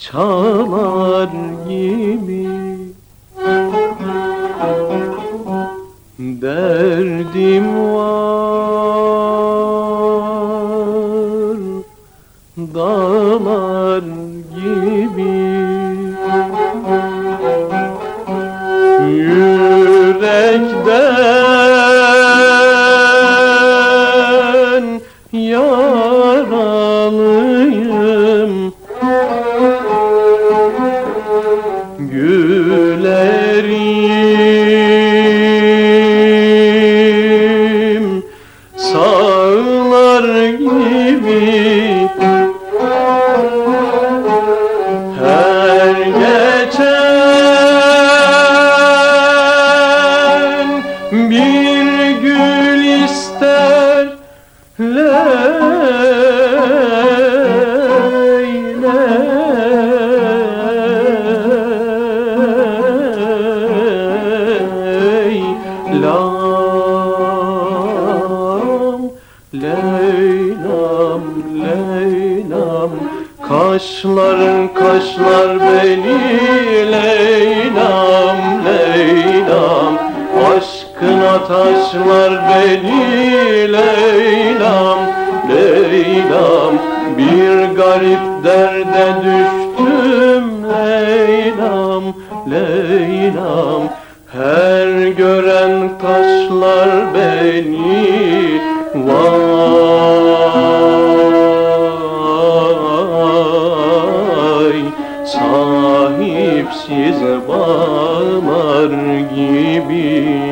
çalar gibi. Derdim var dağlar gibi. Yürekten yaralıyım Kaşların kaşlar beni Leyla'm, Leyla'm. Aşkına taşlar beni Leyla'm, Leyla'm. Bir garip derde düştüm Leyla'm, Leyla'm. Her gören taşlar beni gibi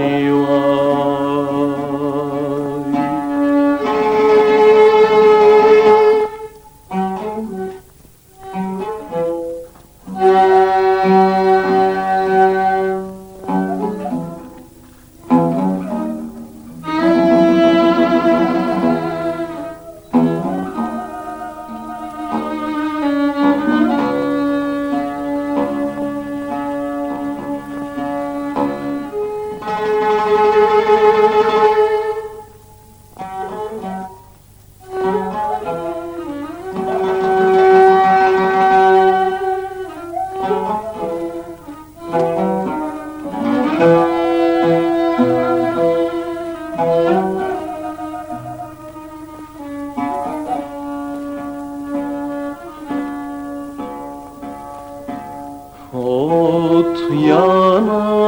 yanar,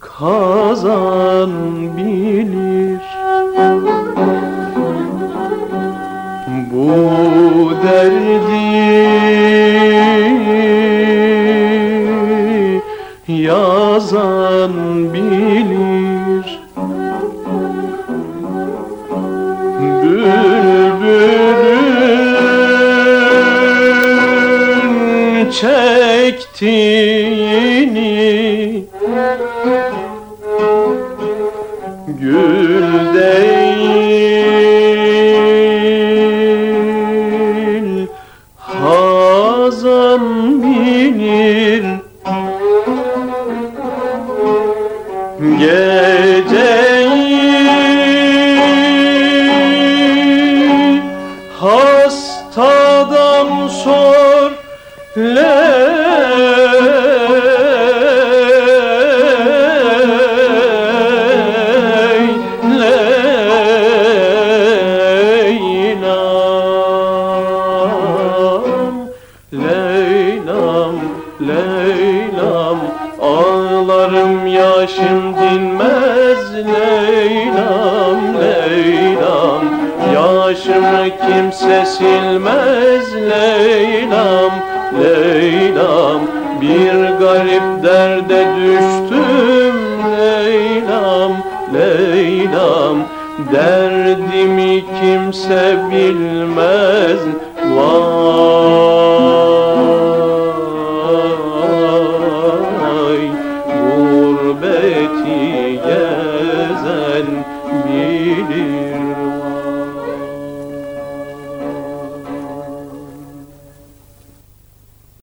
kazan bilir. Bu derdi yazan bilir çektiğini. Gül değil Hazan bilir. Geceyi hastadan Ağlarım yaşım dinmez Leyla'm, Leyla'm. Yaşımı kimse silmez Leyla'm, Leyla'm. Bir garip derde düştüm Leyla'm, Leyla'm. Derdimi kimse bilmez Vay gezen bilir.